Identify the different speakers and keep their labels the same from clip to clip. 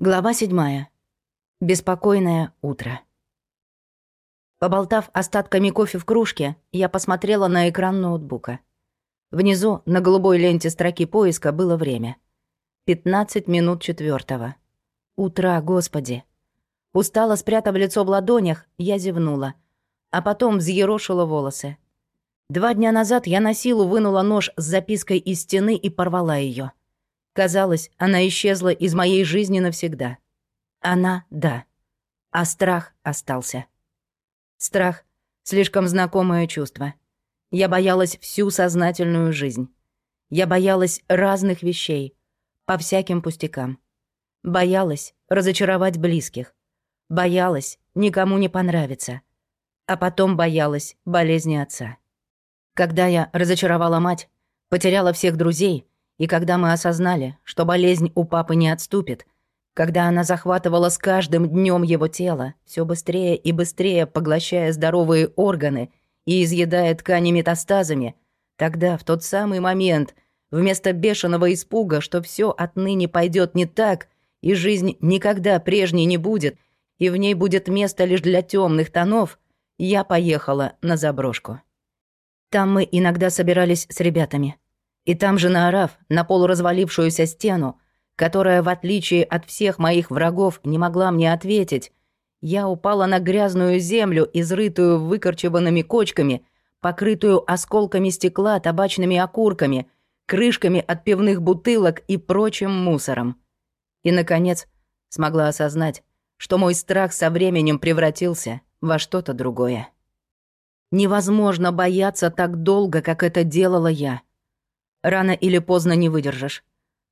Speaker 1: Глава седьмая. Беспокойное утро. Поболтав остатками кофе в кружке, я посмотрела на экран ноутбука. Внизу, на голубой ленте строки поиска, было время. 15 минут четвертого. Утра, господи. Устало спрятав лицо в ладонях, я зевнула, а потом взъерошила волосы. Два дня назад я на силу вынула нож с запиской из стены и порвала ее. Казалось, она исчезла из моей жизни навсегда. Она — да. А страх остался. Страх — слишком знакомое чувство. Я боялась всю сознательную жизнь. Я боялась разных вещей, по всяким пустякам. Боялась разочаровать близких. Боялась никому не понравиться. А потом боялась болезни отца. Когда я разочаровала мать, потеряла всех друзей — и когда мы осознали, что болезнь у папы не отступит, когда она захватывала с каждым днем его тело, все быстрее и быстрее поглощая здоровые органы и изъедая ткани метастазами, тогда, в тот самый момент, вместо бешеного испуга, что все отныне пойдет не так, и жизнь никогда прежней не будет, и в ней будет место лишь для темных тонов, я поехала на заброшку. Там мы иногда собирались с ребятами — и там же наорав на полуразвалившуюся стену, которая, в отличие от всех моих врагов, не могла мне ответить, я упала на грязную землю, изрытую выкорчеванными кочками, покрытую осколками стекла, табачными окурками, крышками от пивных бутылок и прочим мусором. И, наконец, смогла осознать, что мой страх со временем превратился во что-то другое. Невозможно бояться так долго, как это делала я — Рано или поздно не выдержишь.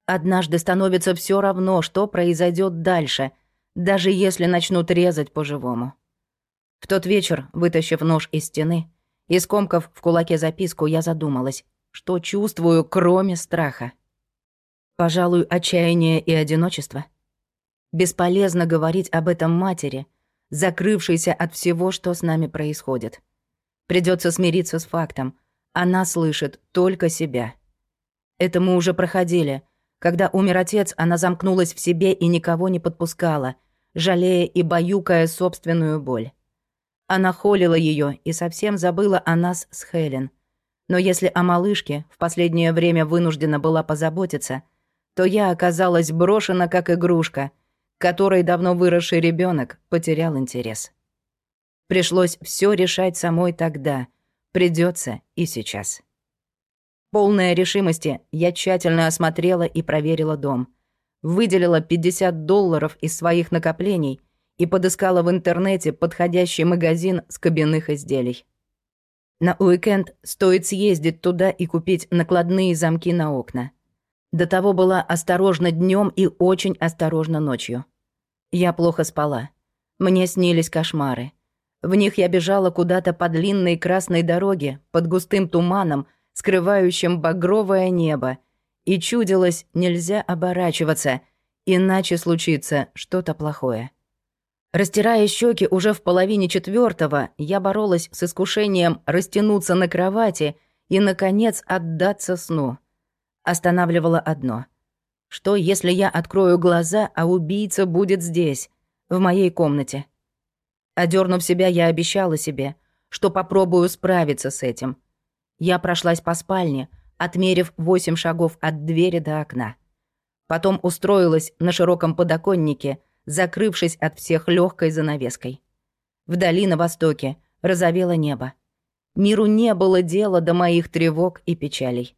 Speaker 1: Однажды становится все равно, что произойдет дальше, даже если начнут резать по-живому. В тот вечер, вытащив нож из стены и скомкав в кулаке записку, я задумалась, что чувствую, кроме страха. Пожалуй, отчаяние и одиночество. Бесполезно говорить об этом матери, закрывшейся от всего, что с нами происходит. Придется смириться с фактом. Она слышит только себя. Это мы уже проходили. Когда умер отец, она замкнулась в себе и никого не подпускала, жалея и баюкая собственную боль. Она холила ее и совсем забыла о нас с Хелен. Но если о малышке в последнее время вынуждена была позаботиться, то я оказалась брошена как игрушка, которой давно выросший ребенок потерял интерес. Пришлось все решать самой тогда, придется и сейчас. Полная решимости, я тщательно осмотрела и проверила дом. Выделила 50 долларов из своих накоплений и подыскала в интернете подходящий магазин с кабинных изделий. На уикенд стоит съездить туда и купить накладные замки на окна. До того была осторожна днем и очень осторожна ночью. Я плохо спала. Мне снились кошмары. В них я бежала куда-то по длинной красной дороге, под густым туманом, скрывающим багровое небо, и чудилось, нельзя оборачиваться, иначе случится что-то плохое. Растирая щеки уже в половине четвертого, я боролась с искушением растянуться на кровати и, наконец, отдаться сну. Останавливало одно. Что, если я открою глаза, а убийца будет здесь, в моей комнате? Одернув себя, я обещала себе, что попробую справиться с этим — я прошлась по спальне, отмерив восемь шагов от двери до окна. Потом устроилась на широком подоконнике, закрывшись от всех легкой занавеской. Вдали на востоке розовело небо. Миру не было дела до моих тревог и печалей.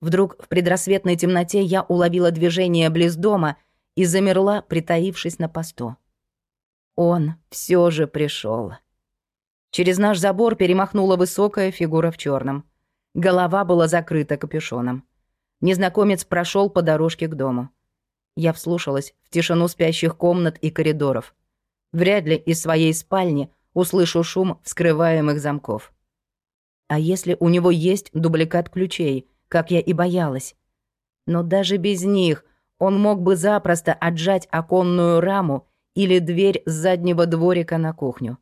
Speaker 1: Вдруг в предрассветной темноте я уловила движение близ дома и замерла, притаившись на посту. Он все же пришел. Через наш забор перемахнула высокая фигура в черном. Голова была закрыта капюшоном. Незнакомец прошел по дорожке к дому. Я вслушалась в тишину спящих комнат и коридоров. Вряд ли из своей спальни услышу шум вскрываемых замков. А если у него есть дубликат ключей, как я и боялась? Но даже без них он мог бы запросто отжать оконную раму или дверь с заднего дворика на кухню.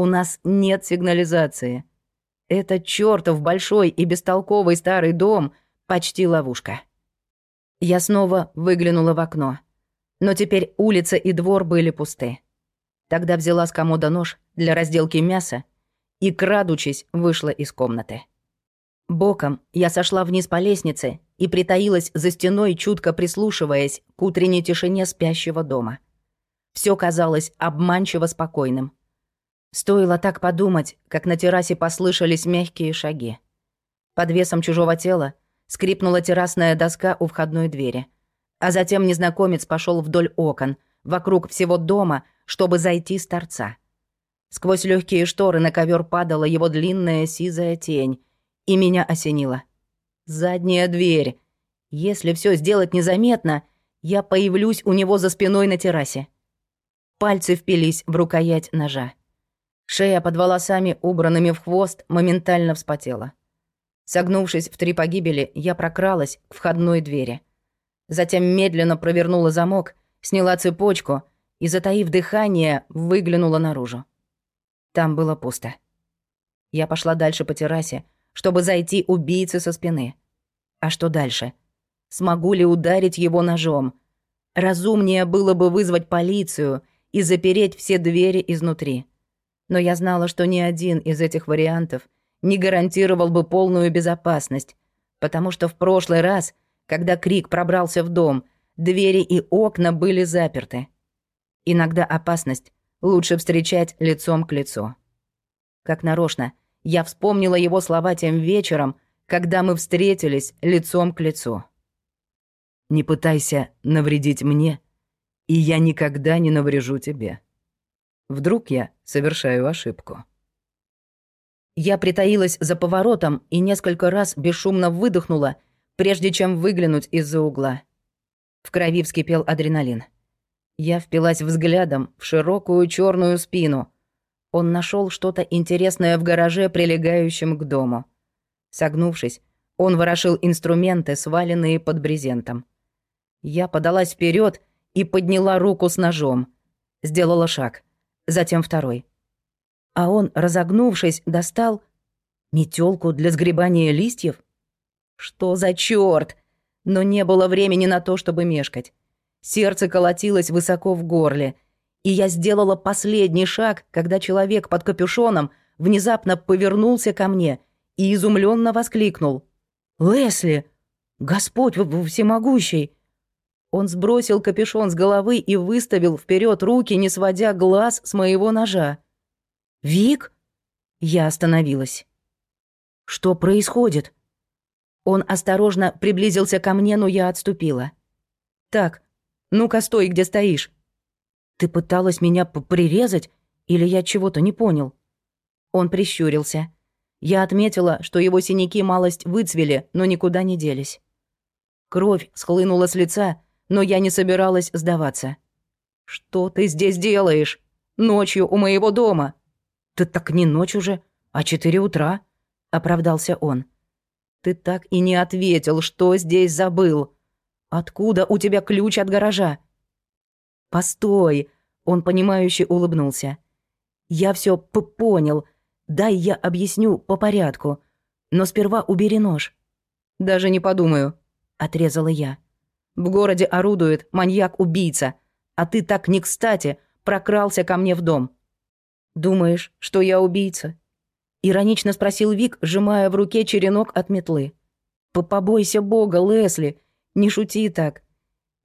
Speaker 1: У нас нет сигнализации. Этот чертов большой и бестолковый старый дом — почти ловушка. Я снова выглянула в окно. Но теперь улица и двор были пусты. Тогда взяла с комода нож для разделки мяса и, крадучись, вышла из комнаты. Боком я сошла вниз по лестнице и притаилась за стеной, чутко прислушиваясь к утренней тишине спящего дома. Все казалось обманчиво спокойным. Стоило так подумать, как на террасе послышались мягкие шаги. Под весом чужого тела скрипнула террасная доска у входной двери. А затем незнакомец пошел вдоль окон, вокруг всего дома, чтобы зайти с торца. Сквозь легкие шторы на ковер падала его длинная сизая тень, и меня осенило. Задняя дверь. Если все сделать незаметно, я появлюсь у него за спиной на террасе. Пальцы впились в рукоять ножа. Шея под волосами, убранными в хвост, моментально вспотела. Согнувшись в три погибели, я прокралась к входной двери. Затем медленно провернула замок, сняла цепочку и, затаив дыхание, выглянула наружу. Там было пусто. Я пошла дальше по террасе, чтобы зайти убийце со спины. А что дальше? Смогу ли ударить его ножом? Разумнее было бы вызвать полицию и запереть все двери изнутри. Но я знала, что ни один из этих вариантов не гарантировал бы полную безопасность, потому что в прошлый раз, когда Крик пробрался в дом, двери и окна были заперты. Иногда опасность лучше встречать лицом к лицу. Как нарочно, я вспомнила его слова тем вечером, когда мы встретились лицом к лицу. «Не пытайся навредить мне, и я никогда не наврежу тебе. Вдруг я совершаю ошибку». Я притаилась за поворотом и несколько раз бесшумно выдохнула, прежде чем выглянуть из-за угла. В крови вскипел адреналин. Я впилась взглядом в широкую черную спину. Он нашел что-то интересное в гараже, прилегающем к дому. Согнувшись, он ворошил инструменты, сваленные под брезентом. Я подалась вперед и подняла руку с ножом. Сделала шаг, затем второй. А он, разогнувшись, достал метелку для сгребания листьев. Что за черт? Но не было времени на то, чтобы мешкать. Сердце колотилось высоко в горле, и я сделала последний шаг, когда человек под капюшоном внезапно повернулся ко мне и изумленно воскликнул. «Лесли! Господь всемогущий!» Он сбросил капюшон с головы и выставил вперед руки, не сводя глаз с моего ножа. «Вик?» Я остановилась. «Что происходит?» Он осторожно приблизился ко мне, но я отступила. «Так, ну-ка, стой, где стоишь. Ты пыталась меня прирезать, или я чего-то не понял?» Он прищурился. Я отметила, что его синяки малость выцвели, но никуда не делись. Кровь схлынула с лица, но я не собиралась сдаваться. «Что ты здесь делаешь? Ночью у моего дома?» «Ты так не ночь уже, а четыре утра», — оправдался он. «Ты так и не ответил, что здесь забыл. Откуда у тебя ключ от гаража?» «Постой!» — он понимающе улыбнулся. «Я все понял. Дай я объясню по порядку. Но сперва убери нож». «Даже не подумаю», — отрезала я. «В городе орудует маньяк-убийца, а ты так не кстати прокрался ко мне в дом». «Думаешь, что я убийца?» Иронично спросил Вик, сжимая в руке черенок от метлы. «Побойся бога, Лесли, не шути так.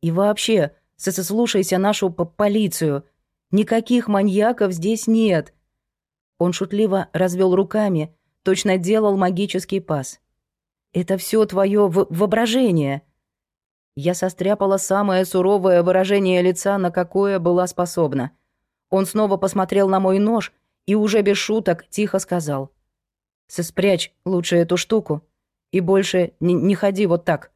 Speaker 1: И вообще, сослушайся нашу полицию. Никаких маньяков здесь нет». Он шутливо развел руками, точно делал магический пас. «Это все твое воображение». Я состряпала самое суровое выражение лица, на какое была способна. Он снова посмотрел на мой нож и уже без шуток тихо сказал. «Спрячь лучше эту штуку и больше не, не ходи вот так».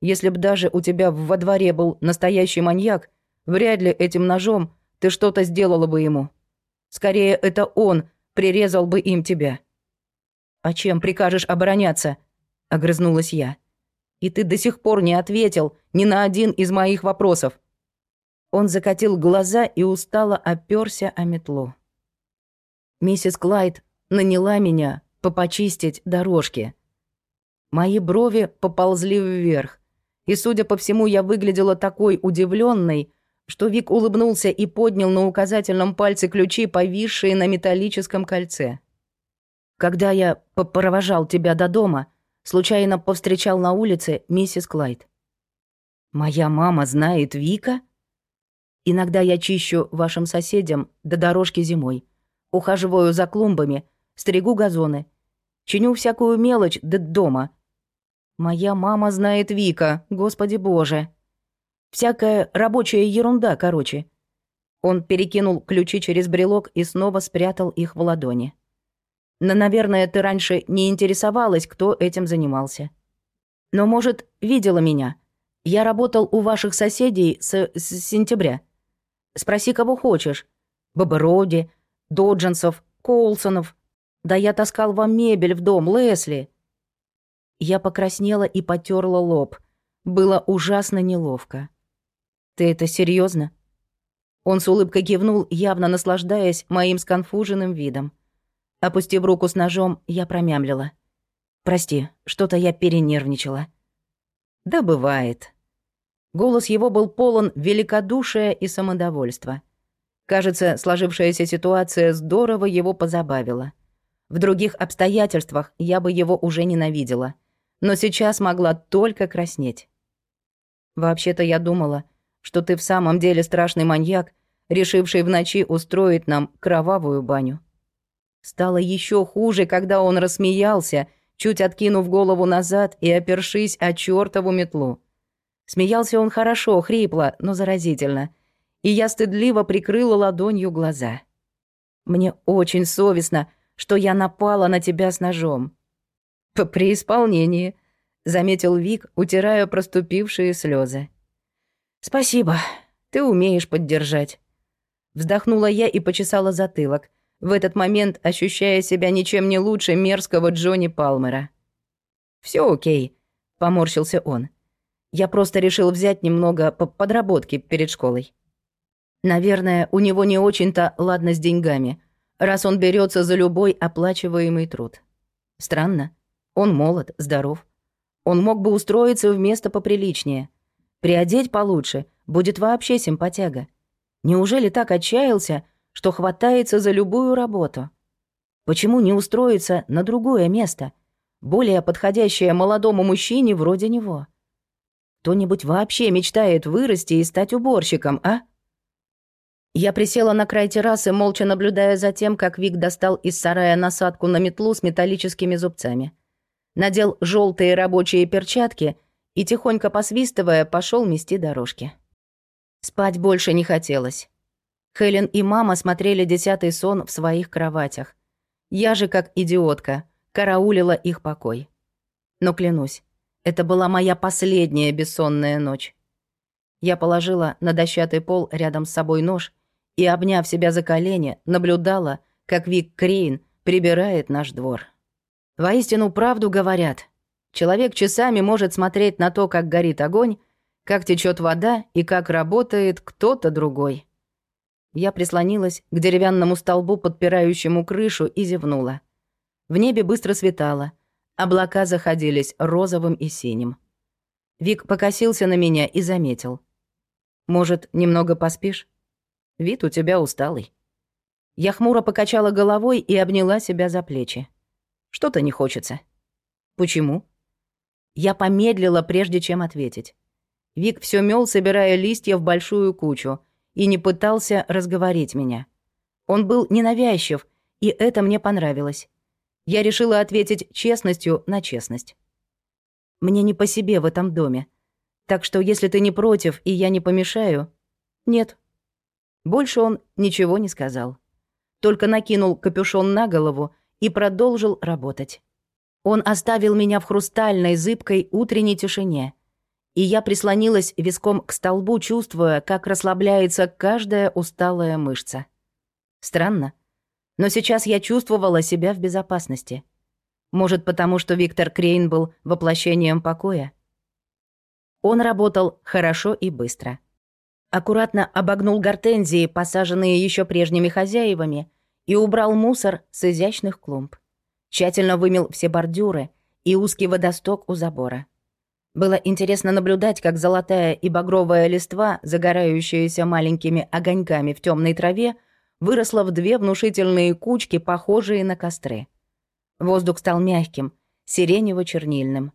Speaker 1: Если б даже у тебя во дворе был настоящий маньяк, вряд ли этим ножом ты что-то сделала бы ему. Скорее, это он прирезал бы им тебя». «А чем прикажешь обороняться?» — огрызнулась я. «И ты до сих пор не ответил ни на один из моих вопросов». Он закатил глаза и устало оперся о метлу. Миссис Клайд наняла меня попочистить дорожки. Мои брови поползли вверх. И, судя по всему, я выглядела такой удивленной, что Вик улыбнулся и поднял на указательном пальце ключи, повисшие на металлическом кольце. «Когда я провожал тебя до дома, случайно повстречал на улице миссис Клайд. Моя мама знает Вика? Иногда я чищу вашим соседям до дорожки зимой, ухаживаю за клумбами, стригу газоны, чиню всякую мелочь до дома. Моя мама знает Вика, господи боже!» Всякая рабочая ерунда, короче. Он перекинул ключи через брелок и снова спрятал их в ладони. Но, наверное, ты раньше не интересовалась, кто этим занимался. Но, может, видела меня. Я работал у ваших соседей с, с сентября. Спроси, кого хочешь. Боброди, Доджинсов, Колсонов. Да я таскал вам мебель в дом, Лесли. Я покраснела и потерла лоб. Было ужасно неловко. «Ты это серьезно? Он с улыбкой кивнул, явно наслаждаясь моим сконфуженным видом. Опустив руку с ножом, я промямлила. «Прости, что-то я перенервничала». «Да бывает». Голос его был полон великодушия и самодовольства. Кажется, сложившаяся ситуация здорово его позабавила. В других обстоятельствах я бы его уже ненавидела, но сейчас могла только краснеть. Вообще-то я думала, что ты в самом деле страшный маньяк, решивший в ночи устроить нам кровавую баню. Стало еще хуже, когда он рассмеялся, чуть откинув голову назад и опершись о чертову метлу. Смеялся он хорошо, хрипло, но заразительно. И я стыдливо прикрыла ладонью глаза. Мне очень совестно, что я напала на тебя с ножом. При исполнении, заметил Вик, утирая проступившие слезы. «Спасибо, ты умеешь поддержать». Вздохнула я и почесала затылок, в этот момент ощущая себя ничем не лучше мерзкого Джонни Палмера. Все окей», — поморщился он. «Я просто решил взять немного по подработки перед школой». Наверное, у него не очень-то ладно с деньгами, раз он берется за любой оплачиваемый труд. Странно. Он молод, здоров. Он мог бы устроиться в место поприличнее — Приодеть получше, будет вообще симпатяга. Неужели так отчаялся, что хватается за любую работу? Почему не устроиться на другое место, более подходящее молодому мужчине вроде него? Кто-нибудь вообще мечтает вырасти и стать уборщиком, а? Я присела на край террасы, молча наблюдая за тем, как Вик достал из сарая насадку на метлу с металлическими зубцами. Надел желтые рабочие перчатки — и, тихонько посвистывая, пошел мести дорожки. Спать больше не хотелось. Хелен и мама смотрели десятый сон в своих кроватях. Я же, как идиотка, караулила их покой. Но клянусь, это была моя последняя бессонная ночь. Я положила на дощатый пол рядом с собой нож и, обняв себя за колени, наблюдала, как Вик Крейн прибирает наш двор. Воистину правду говорят, Человек часами может смотреть на то, как горит огонь, как течет вода и как работает кто-то другой. Я прислонилась к деревянному столбу, подпирающему крышу, и зевнула. В небе быстро светало. Облака заходились розовым и синим. Вик покосился на меня и заметил. «Может, немного поспишь? Вид у тебя усталый». Я хмуро покачала головой и обняла себя за плечи. «Что-то не хочется». «Почему?» Я помедлила, прежде чем ответить. Вик все мел, собирая листья в большую кучу, и не пытался разговорить меня. Он был ненавязчив, и это мне понравилось. Я решила ответить честностью на честность. Мне не по себе в этом доме. Так что если ты не против, и я не помешаю... Нет. Больше он ничего не сказал. Только накинул капюшон на голову и продолжил работать. Он оставил меня в хрустальной, зыбкой утренней тишине. И я прислонилась виском к столбу, чувствуя, как расслабляется каждая усталая мышца. Странно, но сейчас я чувствовала себя в безопасности. Может, потому что Виктор Крейн был воплощением покоя? Он работал хорошо и быстро. Аккуратно обогнул гортензии, посаженные еще прежними хозяевами, и убрал мусор с изящных клумб. Тщательно вымел все бордюры и узкий водосток у забора. Было интересно наблюдать, как золотая и багровая листва, загорающаяся маленькими огоньками в темной траве, выросла в две внушительные кучки, похожие на костры. Воздух стал мягким, сиренево-чернильным.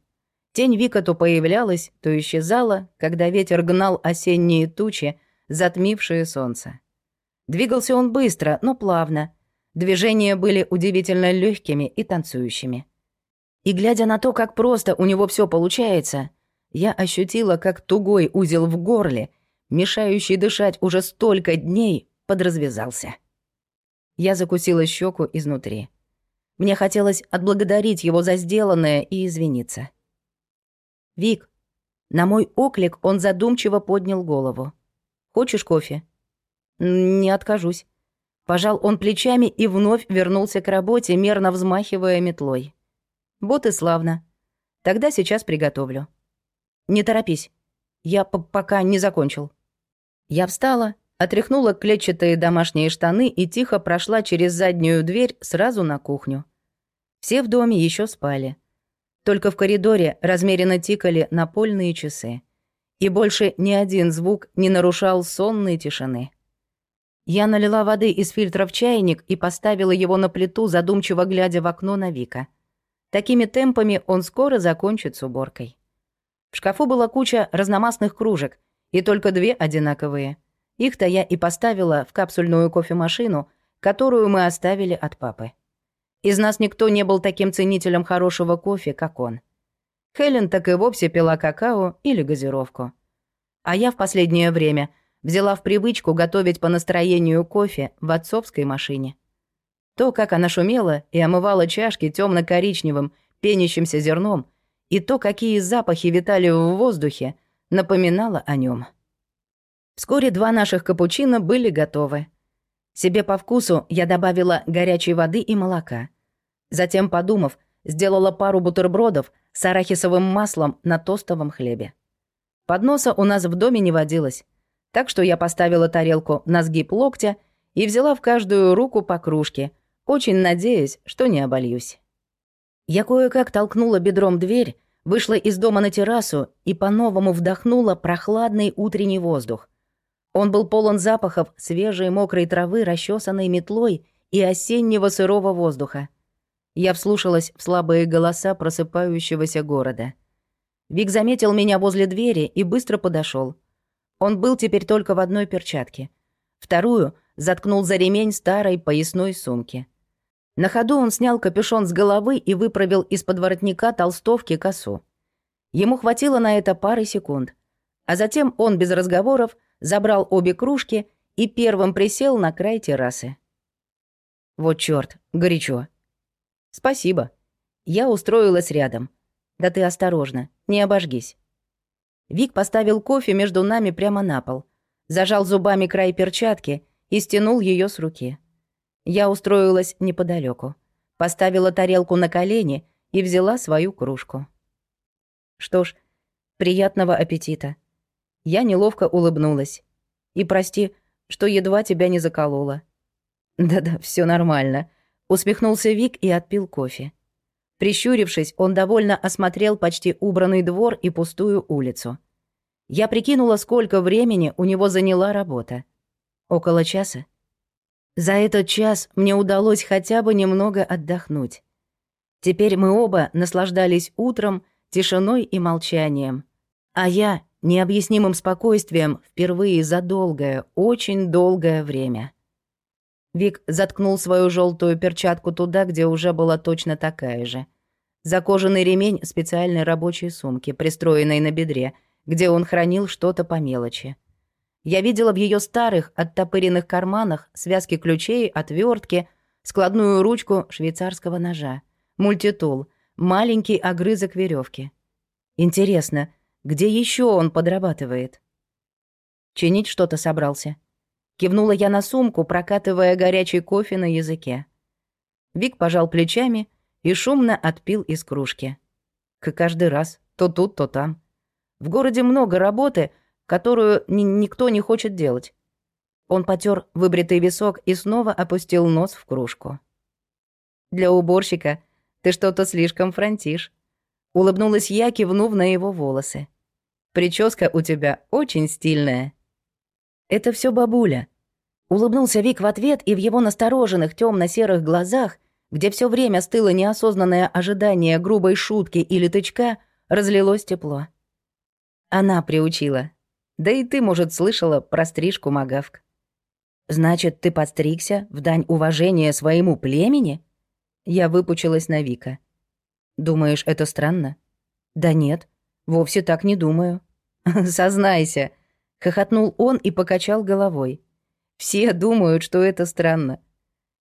Speaker 1: Тень Вика то появлялась, то исчезала, когда ветер гнал осенние тучи, затмившие солнце. Двигался он быстро, но плавно. Движения были удивительно легкими и танцующими. И глядя на то, как просто у него все получается, я ощутила, как тугой узел в горле, мешающий дышать уже столько дней, подразвязался. Я закусила щеку изнутри. Мне хотелось отблагодарить его за сделанное и извиниться. «Вик». На мой оклик он задумчиво поднял голову. «Хочешь кофе?» «Не откажусь». Пожал он плечами и вновь вернулся к работе, мерно взмахивая метлой. «Вот и славно. Тогда сейчас приготовлю». «Не торопись. Я пока не закончил». Я встала, отряхнула клетчатые домашние штаны и тихо прошла через заднюю дверь сразу на кухню. Все в доме еще спали. Только в коридоре размеренно тикали напольные часы. И больше ни один звук не нарушал сонной тишины. Я налила воды из фильтра в чайник и поставила его на плиту, задумчиво глядя в окно на Вика. Такими темпами он скоро закончит с уборкой. В шкафу была куча разномастных кружек, и только две одинаковые. Их-то я и поставила в капсульную кофемашину, которую мы оставили от папы. Из нас никто не был таким ценителем хорошего кофе, как он. Хелен так и вовсе пила какао или газировку. А я в последнее время взяла в привычку готовить по настроению кофе в отцовской машине. То, как она шумела и омывала чашки темно коричневым пенящимся зерном, и то, какие запахи витали в воздухе, напоминало о нем. Вскоре два наших капучино были готовы. Себе по вкусу я добавила горячей воды и молока. Затем, подумав, сделала пару бутербродов с арахисовым маслом на тостовом хлебе. Подноса у нас в доме не водилось, так что я поставила тарелку на сгиб локтя и взяла в каждую руку по кружке, очень надеясь, что не обольюсь. Я кое-как толкнула бедром дверь, вышла из дома на террасу и по-новому вдохнула прохладный утренний воздух. Он был полон запахов свежей мокрой травы, расчесанной метлой и осеннего сырого воздуха. Я вслушалась в слабые голоса просыпающегося города. Вик заметил меня возле двери и быстро подошел. Он был теперь только в одной перчатке. Вторую заткнул за ремень старой поясной сумки. На ходу он снял капюшон с головы и выправил из-под воротника толстовки косу. Ему хватило на это пары секунд. А затем он без разговоров забрал обе кружки и первым присел на край террасы. Вот чёрт, горячо. «Спасибо. Я устроилась рядом. Да ты осторожно, не обожгись». Вик поставил кофе между нами прямо на пол, зажал зубами край перчатки и стянул ее с руки. Я устроилась неподалеку, поставила тарелку на колени и взяла свою кружку. Что ж, приятного аппетита. Я неловко улыбнулась. И прости, что едва тебя не заколола. Да-да, все нормально. Усмехнулся Вик и отпил кофе. Прищурившись, он довольно осмотрел почти убранный двор и пустую улицу. Я прикинула, сколько времени у него заняла работа. Около часа. За этот час мне удалось хотя бы немного отдохнуть. Теперь мы оба наслаждались утром, тишиной и молчанием. А я — необъяснимым спокойствием впервые за долгое, очень долгое время. Вик заткнул свою желтую перчатку туда, где уже была точно такая же. За кожаный ремень специальной рабочей сумки, пристроенной на бедре, где он хранил что-то по мелочи. Я видела в ее старых, оттопыренных карманах связки ключей, отвертки, складную ручку швейцарского ножа, мультитул, маленький огрызок веревки. Интересно, где еще он подрабатывает? Чинить что-то собрался. Кивнула я на сумку, прокатывая горячий кофе на языке. Вик пожал плечами и шумно отпил из кружки. Как каждый раз, то тут, то там. В городе много работы, которую ни никто не хочет делать. Он потер выбритый висок и снова опустил нос в кружку. «Для уборщика ты что-то слишком фронтишь». Улыбнулась я, кивнув на его волосы. Прическа у тебя очень стильная. Это все бабуля. Улыбнулся Вик в ответ, и в его настороженных темно серых глазах, где все время стыло неосознанное ожидание грубой шутки или тычка, разлилось тепло. Она приучила. Да и ты, может, слышала про стрижку магавк. Значит, ты подстригся в дань уважения своему племени? Я выпучилась на Вика. Думаешь, это странно? Да нет, Вовсе так не думаю. Сознайся, хохотнул он и покачал головой. Все думают, что это странно.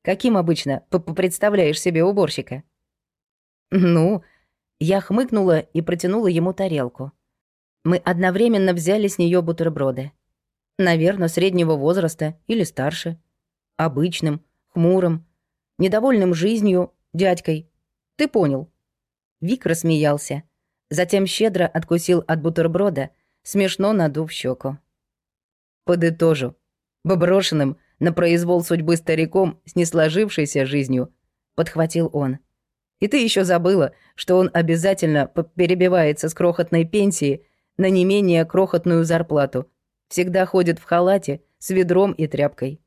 Speaker 1: Каким обычно представляешь себе уборщика? Ну, я хмыкнула и протянула ему тарелку. Мы одновременно взяли с нее бутерброды. Наверное, среднего возраста или старше. Обычным, хмурым, недовольным жизнью, дядькой. Ты понял. Вик рассмеялся. Затем щедро откусил от бутерброда, смешно надув щеку. Подытожу. Боброшенным на произвол судьбы стариком с несложившейся жизнью, подхватил он. И ты еще забыла, что он обязательно перебивается с крохотной пенсии на не менее крохотную зарплату. Всегда ходит в халате, с ведром и тряпкой.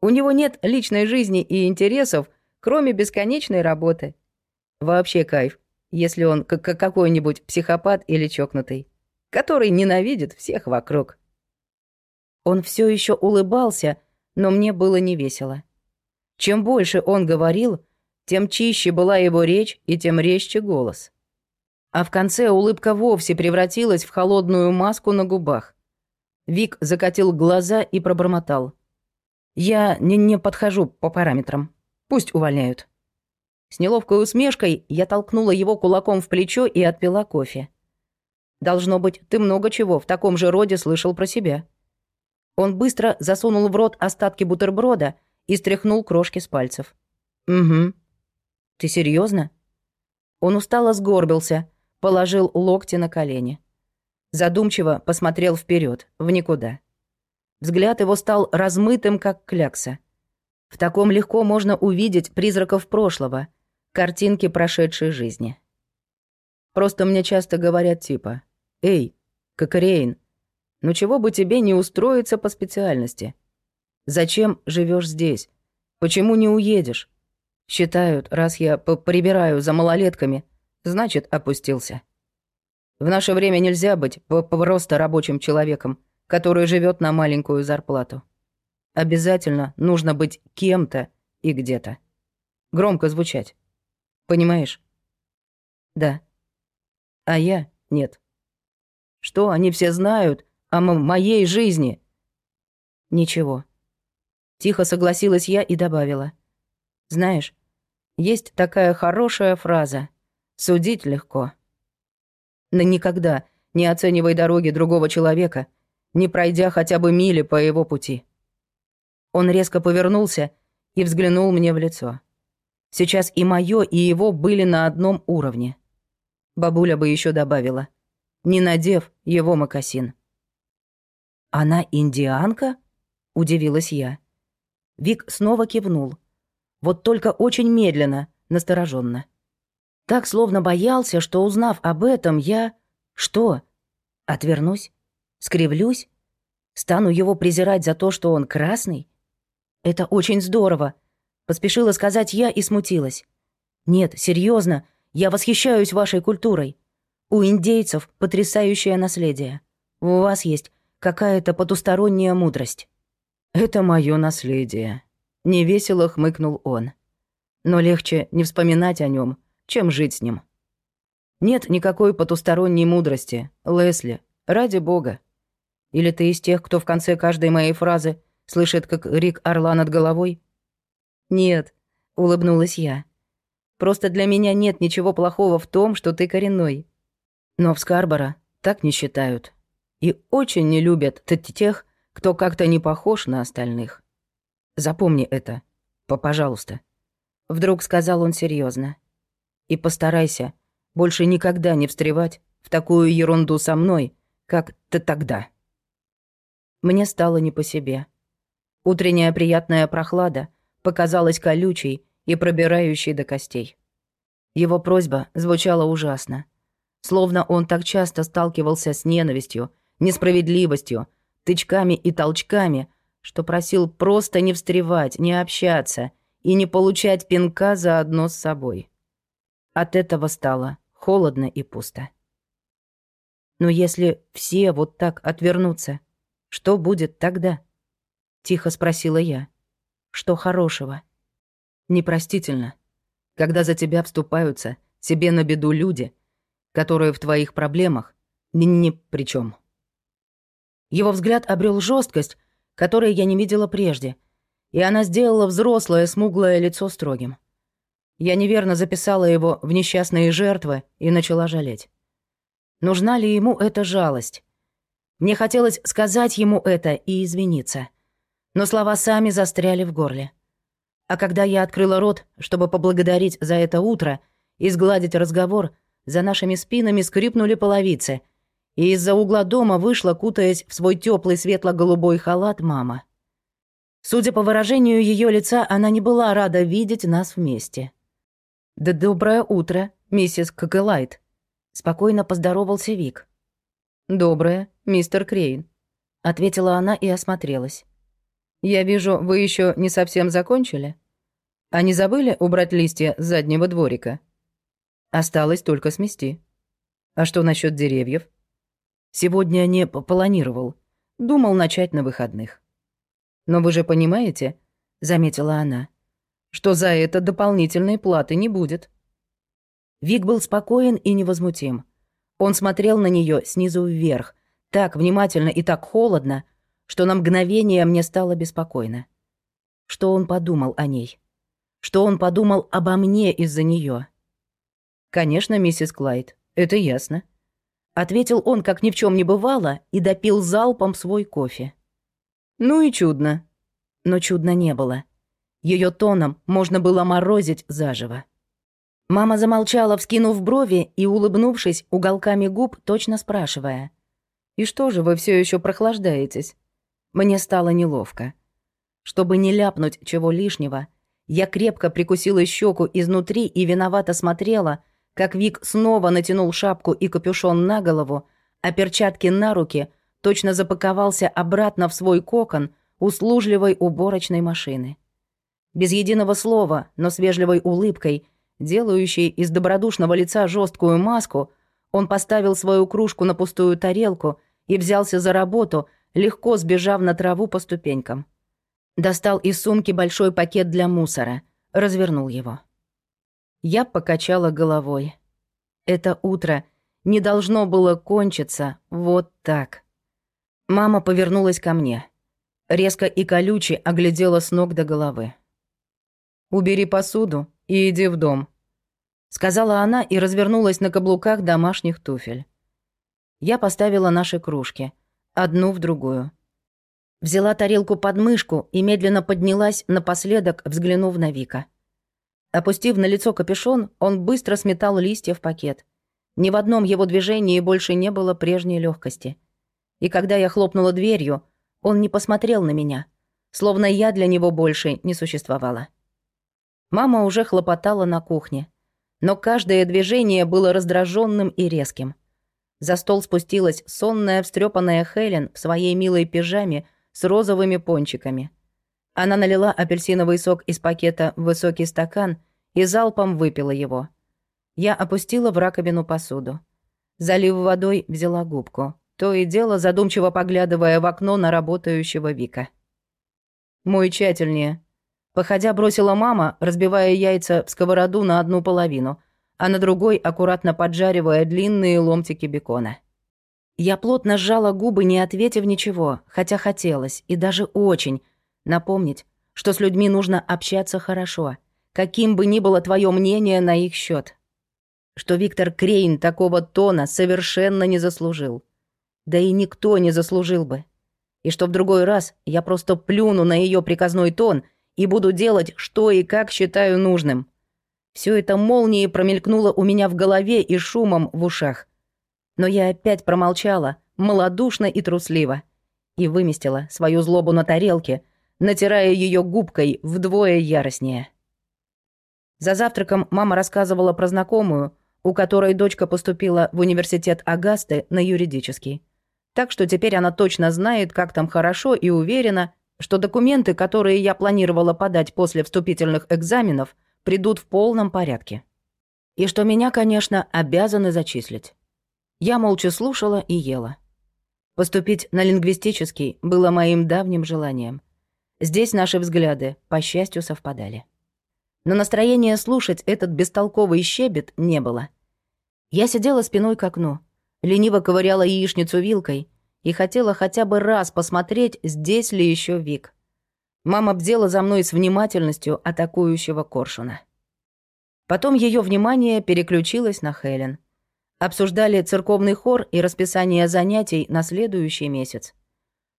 Speaker 1: У него нет личной жизни и интересов, кроме бесконечной работы. Вообще кайф если он как какой-нибудь психопат или чокнутый, который ненавидит всех вокруг. Он все еще улыбался, но мне было не весело. Чем больше он говорил, тем чище была его речь и тем резче голос. А в конце улыбка вовсе превратилась в холодную маску на губах. Вик закатил глаза и пробормотал. «Я не, не подхожу по параметрам. Пусть увольняют». С неловкой усмешкой я толкнула его кулаком в плечо и отпила кофе. «Должно быть, ты много чего в таком же роде слышал про себя». Он быстро засунул в рот остатки бутерброда и стряхнул крошки с пальцев. «Угу. Ты серьезно? Он устало сгорбился, положил локти на колени. Задумчиво посмотрел вперед, в никуда. Взгляд его стал размытым, как клякса. В таком легко можно увидеть призраков прошлого — картинки прошедшей жизни. Просто мне часто говорят типа «Эй, Кокорейн, ну чего бы тебе не устроиться по специальности? Зачем живешь здесь? Почему не уедешь?» Считают, раз я прибираю за малолетками, значит, опустился. В наше время нельзя быть просто рабочим человеком, который живет на маленькую зарплату. Обязательно нужно быть кем-то и где-то. Громко звучать. Понимаешь? Да. А я нет. Что они все знают о моей жизни? Ничего. Тихо согласилась я и добавила. Знаешь, есть такая хорошая фраза «судить легко». Но никогда не оценивай дороги другого человека, не пройдя хотя бы мили по его пути. Он резко повернулся и взглянул мне в лицо. Сейчас и моё, и его были на одном уровне. Бабуля бы еще добавила, не надев его мокасин. «Она индианка?» — удивилась я. Вик снова кивнул. Вот только очень медленно, настороженно. Так словно боялся, что, узнав об этом, я... Что? Отвернусь? Скривлюсь? Стану его презирать за то, что он красный? Это очень здорово, Поспешила сказать я и смутилась. «Нет, серьезно, я восхищаюсь вашей культурой. У индейцев потрясающее наследие. У вас есть какая-то потусторонняя мудрость». «Это мое наследие», — невесело хмыкнул он. «Но легче не вспоминать о нем, чем жить с ним». «Нет никакой потусторонней мудрости, Лесли, ради бога. Или ты из тех, кто в конце каждой моей фразы слышит, как Рик Орла над головой?» «Нет», — улыбнулась я. «Просто для меня нет ничего плохого в том, что ты коренной. Но в Скарборо так не считают. И очень не любят тех, кто как-то не похож на остальных. Запомни это, пожалуйста». Вдруг сказал он серьезно. «И постарайся больше никогда не встревать в такую ерунду со мной, как ты тогда». Мне стало не по себе. Утренняя приятная прохлада — показалась колючей и пробирающей до костей. Его просьба звучала ужасно. Словно он так часто сталкивался с ненавистью, несправедливостью, тычками и толчками, что просил просто не встревать, не общаться и не получать пинка заодно с собой. От этого стало холодно и пусто. Но если все вот так отвернутся, что будет тогда? Тихо спросила я. Что хорошего? Непростительно, когда за тебя вступаются себе на беду люди, которые в твоих проблемах ни, ни при чем. Его взгляд обрел жесткость, которой я не видела прежде, и она сделала взрослое смуглое лицо строгим. Я неверно записала его в несчастные жертвы и начала жалеть. Нужна ли ему эта жалость? Мне хотелось сказать ему это и извиниться. Но слова сами застряли в горле. А когда я открыла рот, чтобы поблагодарить за это утро и сгладить разговор, за нашими спинами скрипнули половицы, и из-за угла дома вышла, кутаясь в свой теплый светло-голубой халат, мама. Судя по выражению ее лица, она не была рада видеть нас вместе. «Да доброе утро, миссис Кокелайт», — спокойно поздоровался Вик. «Доброе, мистер Крейн», — ответила она и осмотрелась. «Я вижу, вы еще не совсем закончили. А не забыли убрать листья с заднего дворика? Осталось только смести. А что насчет деревьев? Сегодня не планировал. Думал начать на выходных. Но вы же понимаете, — заметила она, — что за это дополнительной платы не будет. Вик был спокоен и невозмутим. Он смотрел на нее снизу вверх, так внимательно и так холодно, что на мгновение мне стало беспокойно. Что он подумал о ней? Что он подумал обо мне из-за нее? «Конечно, миссис Клайд, это ясно», — ответил он, как ни в чем не бывало, и допил залпом свой кофе. «Ну и чудно». Но чудно не было. Ее тоном можно было морозить заживо. Мама замолчала, вскинув брови и, улыбнувшись уголками губ, точно спрашивая. «И что же вы все еще прохлаждаетесь?» Мне стало неловко. Чтобы не ляпнуть чего лишнего, я крепко прикусила щеку изнутри и виновато смотрела, как Вик снова натянул шапку и капюшон на голову, а перчатки на руки точно запаковался обратно в свой кокон услужливой уборочной машины. Без единого слова, но с вежливой улыбкой, делающей из добродушного лица жесткую маску, он поставил свою кружку на пустую тарелку и взялся за работу, легко сбежав на траву по ступенькам. Достал из сумки большой пакет для мусора, развернул его. Я покачала головой. Это утро не должно было кончиться вот так. Мама повернулась ко мне. Резко и колюче оглядела с ног до головы. «Убери посуду и иди в дом», — сказала она и развернулась на каблуках домашних туфель. Я поставила наши кружки, одну в другую. Взяла тарелку под мышку и медленно поднялась, напоследок взглянув на Вика. Опустив на лицо капюшон, он быстро сметал листья в пакет. Ни в одном его движении больше не было прежней легкости. И когда я хлопнула дверью, он не посмотрел на меня, словно я для него больше не существовала. Мама уже хлопотала на кухне, но каждое движение было раздраженным и резким. За стол спустилась сонная, встрепанная Хелен в своей милой пижаме с розовыми пончиками. Она налила апельсиновый сок из пакета в высокий стакан и залпом выпила его. Я опустила в раковину посуду. Залив водой, взяла губку. То и дело, задумчиво поглядывая в окно на работающего Вика. «Мой тщательнее», Походя бросила мама, разбивая яйца в сковороду на одну половину, а на другой аккуратно поджаривая длинные ломтики бекона. Я плотно сжала губы, не ответив ничего, хотя хотелось, и даже очень, напомнить, что с людьми нужно общаться хорошо, каким бы ни было твое мнение на их счет, Что Виктор Крейн такого тона совершенно не заслужил. Да и никто не заслужил бы. И что в другой раз я просто плюну на ее приказной тон — и буду делать, что и как считаю нужным. Все это молнией промелькнуло у меня в голове и шумом в ушах. Но я опять промолчала, малодушно и трусливо, и выместила свою злобу на тарелке, натирая ее губкой вдвое яростнее. За завтраком мама рассказывала про знакомую, у которой дочка поступила в университет Агасты на юридический. Так что теперь она точно знает, как там хорошо и уверена, что документы, которые я планировала подать после вступительных экзаменов, придут в полном порядке. И что меня, конечно, обязаны зачислить. Я молча слушала и ела. Поступить на лингвистический было моим давним желанием. Здесь наши взгляды, по счастью, совпадали. Но настроения слушать этот бестолковый щебет не было. Я сидела спиной к окну, лениво ковыряла яичницу вилкой и хотела хотя бы раз посмотреть, здесь ли еще Вик. Мама бдела за мной с внимательностью атакующего коршуна. Потом ее внимание переключилось на Хелен. Обсуждали церковный хор и расписание занятий на следующий месяц.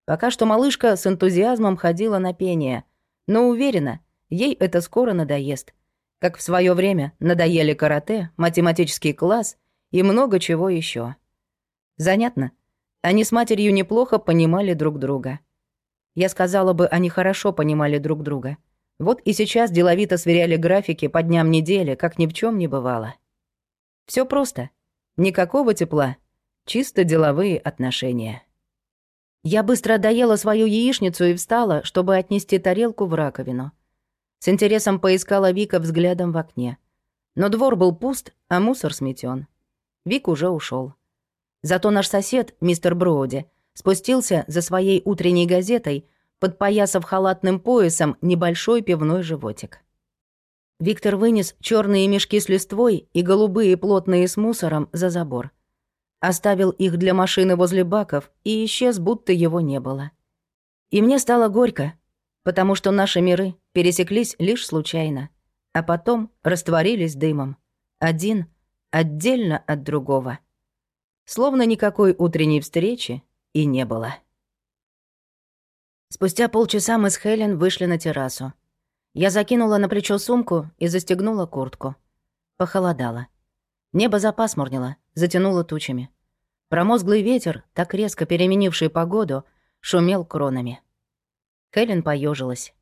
Speaker 1: Пока что малышка с энтузиазмом ходила на пение, но уверена, ей это скоро надоест. Как в свое время надоели карате, математический класс и много чего еще. Занятно. Они с матерью неплохо понимали друг друга. Я сказала бы, они хорошо понимали друг друга — вот и сейчас деловито сверяли графики по дням недели, как ни в чем не бывало. Все просто. Никакого тепла. Чисто деловые отношения. Я быстро доела свою яичницу и встала, чтобы отнести тарелку в раковину. С интересом поискала Вика взглядом в окне. Но двор был пуст, а мусор сметен. Вик уже ушел. Зато наш сосед, мистер Броуди, спустился за своей утренней газетой — подпоясав халатным поясом небольшой пивной животик. Виктор вынес черные мешки с листвой и голубые плотные с мусором за забор. Оставил их для машины возле баков и исчез, будто его не было. И мне стало горько, потому что наши миры пересеклись лишь случайно, а потом растворились дымом. Один отдельно от другого. Словно никакой утренней встречи и не было. Спустя полчаса мы с Хелен вышли на террасу. Я закинула на плечо сумку и застегнула куртку. Похолодало. Небо запасмурнило, затянуло тучами. Промозглый ветер, так резко переменивший погоду, шумел кронами. Хелен поежилась.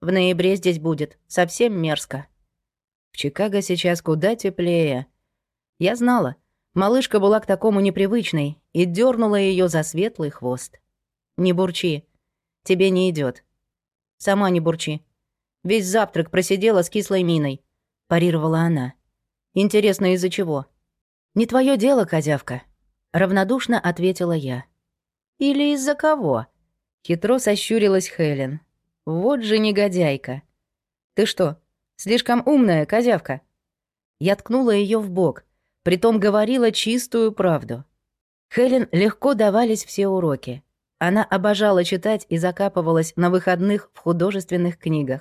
Speaker 1: В ноябре здесь будет совсем мерзко. В Чикаго сейчас куда теплее. Я знала, малышка была к такому непривычной и дернула ее за светлый хвост. Не бурчи, Тебе не идет. Сама не бурчи. Весь завтрак просидела с кислой миной. Парировала она. Интересно, из-за чего? Не твое дело, козявка. Равнодушно ответила я. Или из-за кого? Хитро сощурилась Хелен. Вот же негодяйка. Ты что, слишком умная, козявка? Я ткнула ее в бок, притом говорила чистую правду. Хелен легко давались все уроки. Она обожала читать и закапывалась на выходных в художественных книгах.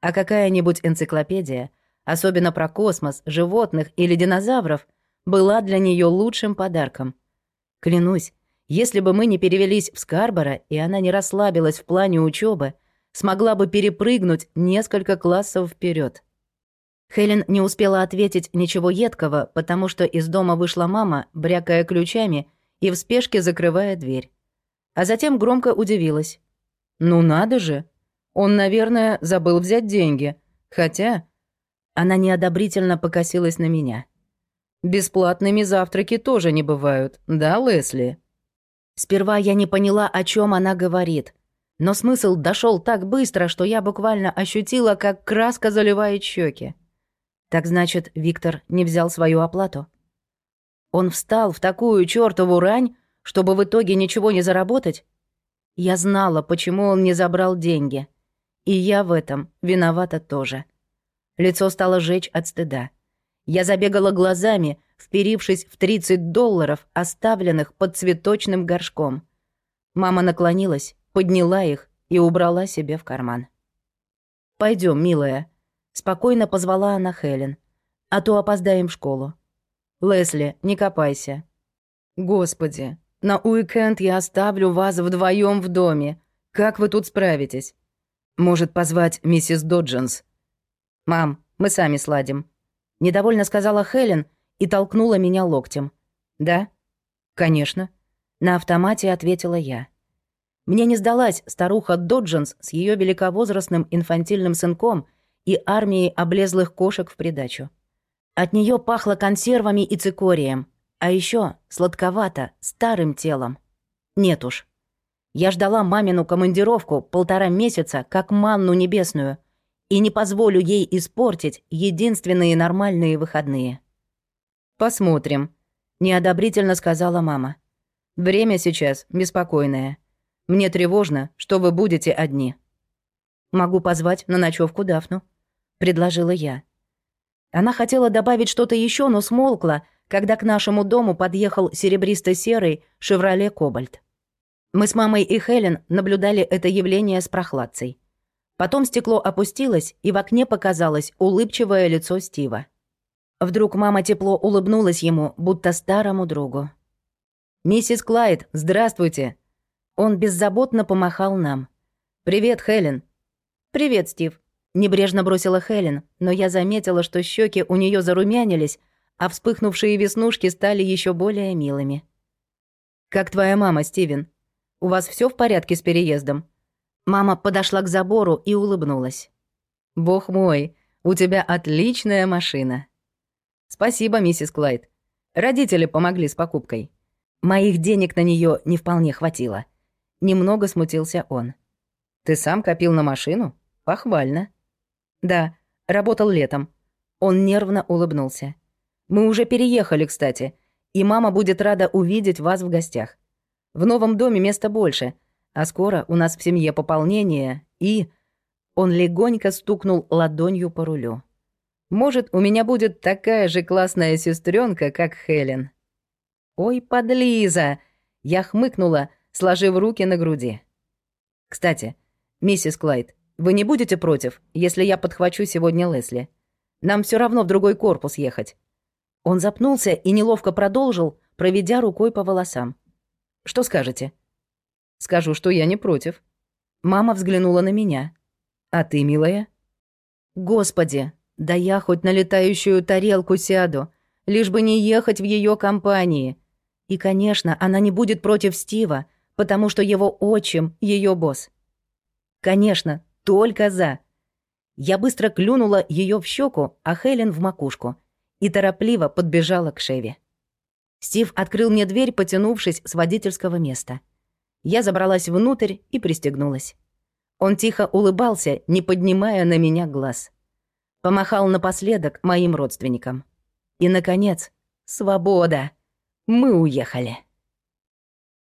Speaker 1: А какая-нибудь энциклопедия, особенно про космос, животных или динозавров, была для нее лучшим подарком. Клянусь, если бы мы не перевелись в Скарборо, и она не расслабилась в плане учебы, смогла бы перепрыгнуть несколько классов вперед. Хелен не успела ответить ничего едкого, потому что из дома вышла мама, брякая ключами и в спешке закрывая дверь а затем громко удивилась. «Ну надо же! Он, наверное, забыл взять деньги. Хотя...» Она неодобрительно покосилась на меня. «Бесплатными завтраки тоже не бывают, да, Лесли?» Сперва я не поняла, о чем она говорит. Но смысл дошел так быстро, что я буквально ощутила, как краска заливает щеки. Так значит, Виктор не взял свою оплату? Он встал в такую чертову рань, чтобы в итоге ничего не заработать? Я знала, почему он не забрал деньги. И я в этом виновата тоже. Лицо стало жечь от стыда. Я забегала глазами, вперившись в 30 долларов, оставленных под цветочным горшком. Мама наклонилась, подняла их и убрала себе в карман. Пойдем, милая», — спокойно позвала она Хелен. «А то опоздаем в школу». «Лесли, не копайся». «Господи, на уикенд я оставлю вас вдвоем в доме. Как вы тут справитесь? Может, позвать миссис Додженс? Мам, мы сами сладим. Недовольно сказала Хелен и толкнула меня локтем. Да? Конечно. На автомате ответила я. Мне не сдалась старуха Додженс с ее великовозрастным инфантильным сынком и армией облезлых кошек в придачу. От нее пахло консервами и цикорием, а еще сладковато, старым телом. Нет уж. Я ждала мамину командировку полтора месяца, как манну небесную, и не позволю ей испортить единственные нормальные выходные. «Посмотрим», — неодобрительно сказала мама. «Время сейчас беспокойное. Мне тревожно, что вы будете одни». «Могу позвать на ночевку Дафну», — предложила я. Она хотела добавить что-то еще, но смолкла, когда к нашему дому подъехал серебристо-серый «Шевроле Кобальт». Мы с мамой и Хелен наблюдали это явление с прохладцей. Потом стекло опустилось, и в окне показалось улыбчивое лицо Стива. Вдруг мама тепло улыбнулась ему, будто старому другу. «Миссис Клайд, здравствуйте!» Он беззаботно помахал нам. «Привет, Хелен!» «Привет, Стив!» Небрежно бросила Хелен, но я заметила, что щеки у нее зарумянились, а вспыхнувшие веснушки стали еще более милыми. «Как твоя мама, Стивен?» У вас все в порядке с переездом?» Мама подошла к забору и улыбнулась. «Бог мой, у тебя отличная машина». «Спасибо, миссис Клайд. Родители помогли с покупкой. Моих денег на нее не вполне хватило». Немного смутился он. «Ты сам копил на машину? Похвально». «Да, работал летом». Он нервно улыбнулся. «Мы уже переехали, кстати, и мама будет рада увидеть вас в гостях. В новом доме места больше, а скоро у нас в семье пополнение и...» Он легонько стукнул ладонью по рулю. «Может, у меня будет такая же классная сестренка, как Хелен». «Ой, подлиза!» Я хмыкнула, сложив руки на груди. «Кстати, миссис Клайд, вы не будете против, если я подхвачу сегодня Лесли? Нам все равно в другой корпус ехать». Он запнулся и неловко продолжил, проведя рукой по волосам. Что скажете?» «Скажу, что я не против». Мама взглянула на меня. «А ты, милая?» «Господи, да я хоть на летающую тарелку сяду, лишь бы не ехать в ее компании. И, конечно, она не будет против Стива, потому что его отчим — ее босс. Конечно, только за. Я быстро клюнула ее в щеку, а Хелен в макушку, и торопливо подбежала к Шеве. Стив открыл мне дверь, потянувшись с водительского места. Я забралась внутрь и пристегнулась. Он тихо улыбался, не поднимая на меня глаз. Помахал напоследок моим родственникам. И, наконец, свобода. Мы уехали.